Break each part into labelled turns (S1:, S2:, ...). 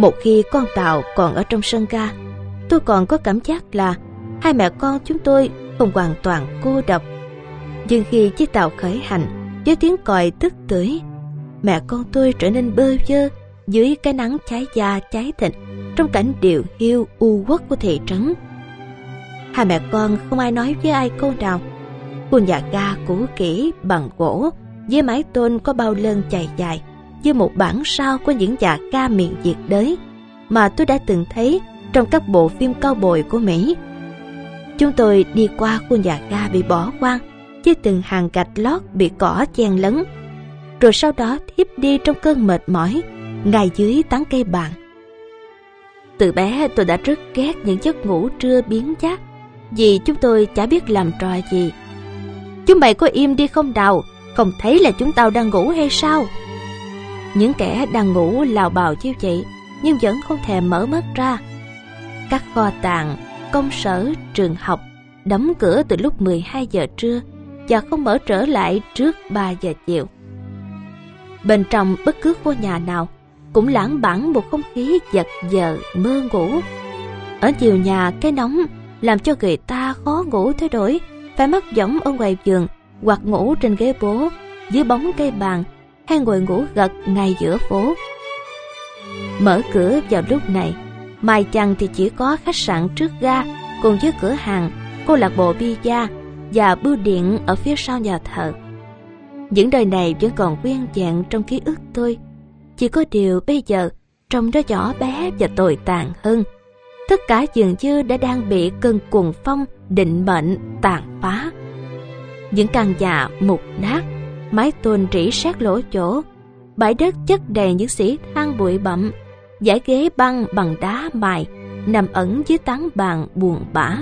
S1: Một khi con tàu còn ở trong sân ga, tôi còn có cảm giác là hai mẹ con chúng tôi không hoàn toàn cô độc. Nhưng khi chiếc tàu khởi hành với tiếng còi tức tưởi, mẹ con tôi trở nên bơ vơ dưới cái nắng cháy da cháy thịt trong cảnh điệu hiu u uất của thị trấn. Hai mẹ con không ai nói với ai câu nào. Khu nhà ga cũ kỹ bằng gỗ với mái tôn có bao lơn chày dài như một bản sao của những nhà ca miền diệt đới mà tôi đã từng thấy trong các bộ phim cao bồi của Mỹ. Chúng tôi đi qua khu nhà ga bị bỏ hoang với từng hàng gạch lót bị cỏ chen lấn rồi sau đó thiếp đi trong cơn mệt mỏi ngay dưới tán cây bàn. Từ bé tôi đã rất ghét những giấc ngủ trưa biến giác vì chúng tôi chả biết làm trò gì. Chúng mày có im đi không đào, không thấy là chúng tao đang ngủ hay sao? Những kẻ đang ngủ lào bào chiêu chị nhưng vẫn không thèm mở mắt ra. Các kho tàng, công sở, trường học đóng cửa từ lúc 12 giờ trưa và không mở trở lại trước 3 giờ chiều. Bên trong bất cứ ngôi nhà nào cũng lãng bản một không khí giật giờ mơ ngủ. Ở nhiều nhà cái nóng làm cho người ta khó ngủ thay đổi, phải mắc võng ở ngoài giường hoặc ngủ trên ghế bố, dưới bóng cây bàn hay ngồi ngủ gật ngay giữa phố. Mở cửa vào lúc này, mai chăng thì chỉ có khách sạn trước ga cùng với cửa hàng, câu lạc bộ pizza và bưu điện ở phía sau nhà thờ. Những đời này vẫn còn nguyên vẹn trong ký ức tôi. Chỉ có điều bây giờ trông nó nhỏ bé và tồi tàn hơn. Tất cả dường như đã đang bị cơn cuồng phong định mệnh tàn phá. Những căn nhà mục nát, mái tôn rỉ sát lỗ chỗ, bãi đất chất đầy những xỉ than bụi bặm, giải ghế băng bằng đá mài nằm ẩn dưới tán bàn buồn bã.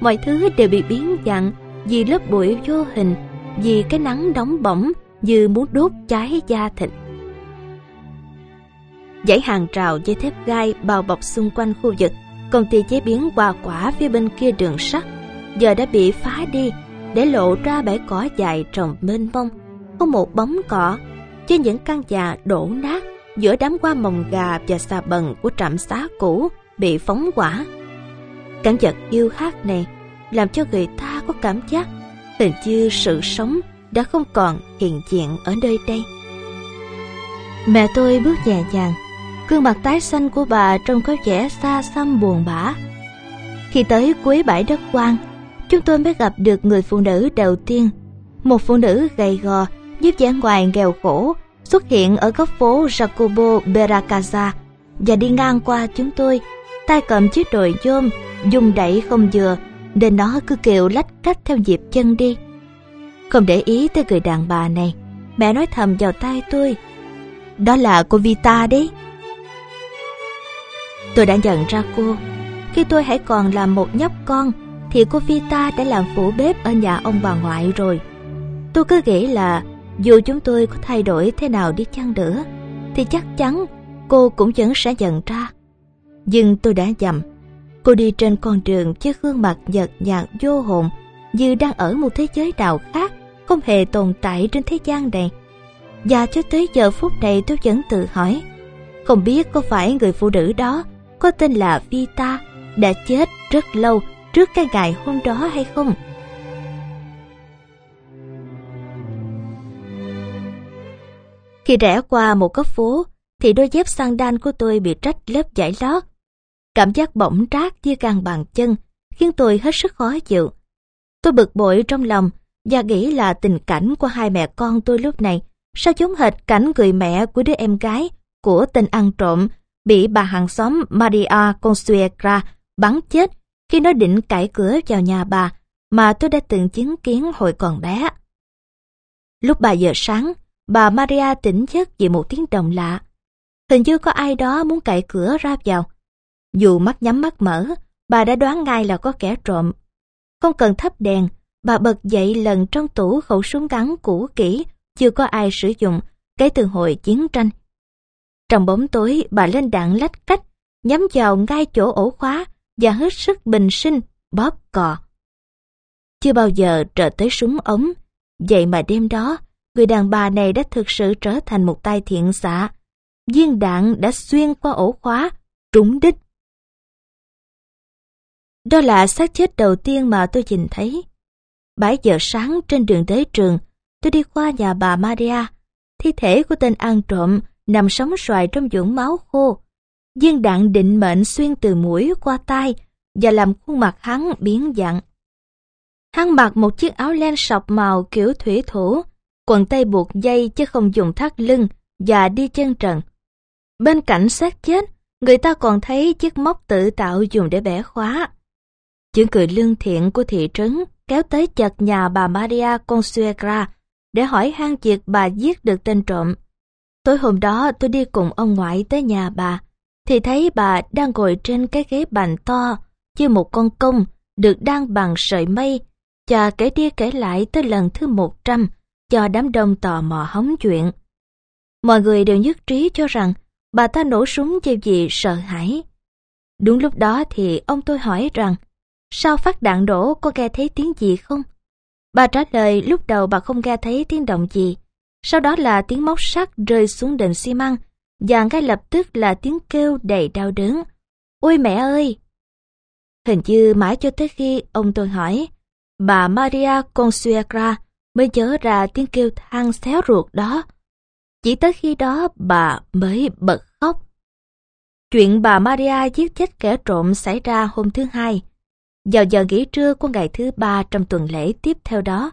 S1: Mọi thứ đều bị biến dạng vì lớp bụi vô hình vì cái nắng nóng bỏng như muốn đốt cháy da thịt. Dãy hàng rào dây thép gai bao bọc xung quanh khu vực công ty chế biến hoa quả phía bên kia đường sắt giờ đã bị phá đi để lộ ra bãi cỏ dài trồng mênh mông không một bóng cỏ trên những căn nhà đổ nát giữa đám hoa mồng gà và xà bần của trạm xá cũ bị phóng hỏa cảnh vật yêu hát này làm cho người ta có cảm giác hình như sự sống đã không còn hiện diện ở nơi đây. Mẹ tôi bước nhẹ nhàng, gương mặt tái xanh của bà trông có vẻ xa xăm buồn bã. Khi tới cuối bãi đất quang, chúng tôi mới gặp được người phụ nữ đầu tiên, một phụ nữ gầy gò, giúp dáng ngoài nghèo khổ, xuất hiện ở góc phố Jacobo Beracaza và đi ngang qua chúng tôi, tay cầm chiếc đồi nhôm, dùng đẩy không vừa nên nó cứ kêu lách cách theo nhịp chân đi. Không để ý tới người đàn bà này, mẹ nói thầm vào tai tôi. Đó là cô Vita đấy. Tôi đã nhận ra cô. Khi tôi hãy còn là một nhóc con, thì cô Vita đã làm phụ bếp ở nhà ông bà ngoại rồi. Tôi cứ nghĩ là dù chúng tôi có thay đổi thế nào đi chăng nữa, thì chắc chắn cô cũng vẫn sẽ nhận ra. Nhưng tôi đã dầm Cô đi trên con đường với gương mặt nhợt nhạt vô hồn, như đang ở một thế giới nào khác, không hề tồn tại trên thế gian này. Và cho tới giờ phút này tôi vẫn tự hỏi, không biết có phải người phụ nữ đó có tên là Vita đã chết rất lâu trước cái ngày hôm đó hay không? Khi rẽ qua một góc phố, thì đôi dép sandal của tôi bị rách lớp vải lót Cảm giác bỗng trát dưới gan bàn chân khiến tôi hết sức khó chịu. Tôi bực bội trong lòng và nghĩ là tình cảnh của hai mẹ con tôi lúc này sao giống hệt cảnh người mẹ của đứa em gái của tên ăn trộm bị bà hàng xóm Maria Consuegra bắn chết khi nó định cãi cửa vào nhà bà mà tôi đã từng chứng kiến hồi còn bé. Lúc 3 giờ sáng, bà Maria tỉnh giấc vì một tiếng động lạ. Hình như có ai đó muốn cậy cửa ra vào. Dù mắt nhắm mắt mở, bà đã đoán ngay là có kẻ trộm. Không cần thắp đèn, bà bật dậy lần trong tủ khẩu súng ngắn cũ kỹ, chưa có ai sử dụng, kể từ hồi chiến tranh. Trong bóng tối, bà lên đạn lách cách, nhắm vào ngay chỗ ổ khóa và hết sức bình sinh, bóp cò. Chưa bao giờ trở tới súng ống, vậy mà đêm đó, người đàn bà này đã thực sự trở thành một tay thiện xạ. viên đạn đã xuyên qua ổ khóa, trúng đích. Đó là xác chết đầu tiên mà tôi nhìn thấy. 7 giờ sáng trên đường tới trường, tôi đi qua nhà bà Maria. Thi thể của tên ăn trộm nằm sóng xoài trong vũng máu khô. Viên đạn định mệnh xuyên từ mũi qua tai và làm khuôn mặt hắn biến dạng. Hắn mặc một chiếc áo len sọc màu kiểu thủy thủ, quần tây buộc dây chứ không dùng thắt lưng và đi chân trần. Bên cạnh xác chết, người ta còn thấy chiếc móc tự tạo dùng để bẻ khóa. Chuyện cười lương thiện của thị trấn kéo tới chặt nhà bà Maria Consuegra để hỏi han việc bà giết được tên trộm. Tối hôm đó tôi đi cùng ông ngoại tới nhà bà, thì thấy bà đang ngồi trên cái ghế bành to, như một con công được đan bằng sợi mây, và kể đi kể lại tới lần thứ một trăm cho đám đông tò mò hóng chuyện. Mọi người đều nhất trí cho rằng bà ta nổ súng cho vì sợ hãi. Đúng lúc đó thì ông tôi hỏi rằng, sao phát đạn đổ có nghe thấy tiếng gì không? Bà trả lời lúc đầu bà không nghe thấy tiếng động gì, sau đó là tiếng móc sắt rơi xuống đền xi măng, và ngay lập tức là tiếng kêu đầy đau đớn. Ôi mẹ ơi! Hình như mãi cho tới khi ông tôi hỏi, bà Maria Consuegra mới nhớ ra tiếng kêu than xéo ruột đó. Chỉ tới khi đó bà mới bật khóc. Chuyện bà Maria giết chết kẻ trộm xảy ra hôm thứ hai. Vào giờ nghỉ trưa của ngày thứ ba trong tuần lễ tiếp theo đó,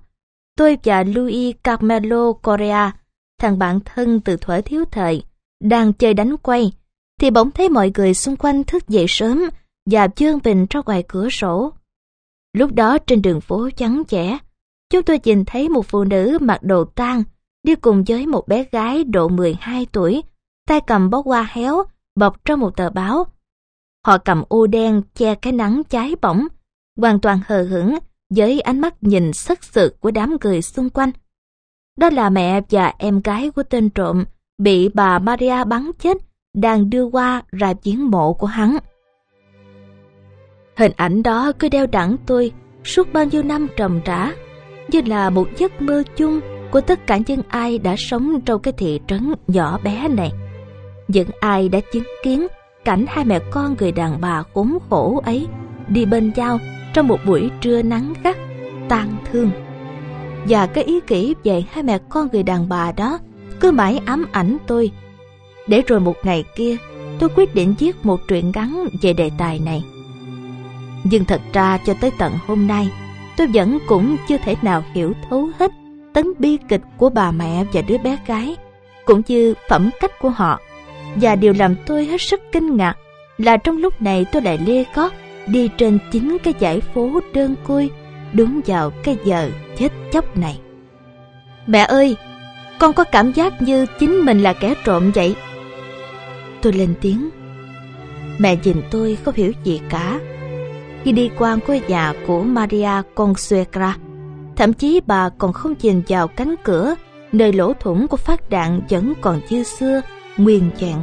S1: tôi và Louis Carmelo Correa, thằng bạn thân từ thuở thiếu thời, đang chơi đánh quay, thì bỗng thấy mọi người xung quanh thức dậy sớm và chương bình ra ngoài cửa sổ. Lúc đó trên đường phố trắng vẻ, chúng tôi nhìn thấy một phụ nữ mặc đồ tang đi cùng với một bé gái độ 12 tuổi, tay cầm bó hoa héo bọc trong một tờ báo. Họ cầm ô đen che cái nắng cháy bỏng, hoàn toàn hờ hững với ánh mắt nhìn sắc sực của đám người xung quanh. Đó là mẹ và em gái của tên trộm bị bà Maria bắn chết đang đưa qua ra giếng mộ của hắn. Hình ảnh đó cứ đeo đẳng tôi suốt bao nhiêu năm trầm trã, như là một giấc mơ chung của tất cả những ai đã sống trong cái thị trấn nhỏ bé này. Những ai đã chứng kiến cảnh hai mẹ con người đàn bà khốn khổ ấy đi bên nhau trong một buổi trưa nắng gắt, tang thương. Và cái ý kỹ về hai mẹ con người đàn bà đó cứ mãi ám ảnh tôi. Để rồi một ngày kia, tôi quyết định viết một truyện ngắn về đề tài này. Nhưng thật ra cho tới tận hôm nay, tôi vẫn cũng chưa thể nào hiểu thấu hết tấn bi kịch của bà mẹ và đứa bé gái, cũng như phẩm cách của họ. Và điều làm tôi hết sức kinh ngạc là trong lúc này tôi lại lê gót đi trên chính cái dãy phố đơn côi đúng vào cái giờ chết chóc này. Mẹ ơi, con có cảm giác như chính mình là kẻ trộm vậy. Tôi lên tiếng. Mẹ nhìn tôi không hiểu gì cả. Khi đi qua ngôi nhà của Maria Consuegra, thậm chí bà còn không nhìn vào cánh cửa nơi lỗ thủng của phát đạn vẫn còn như xưa, nguyên vẹn.